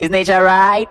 Is nature right?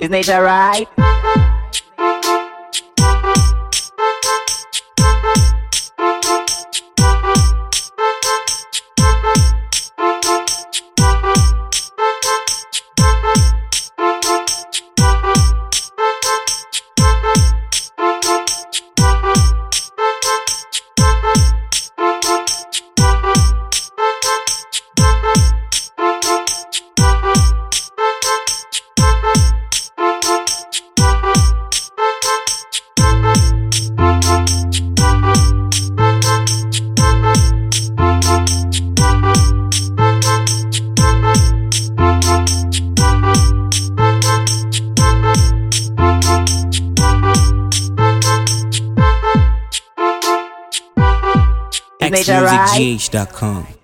Is nature right? Is nature right? xmusicgh.com.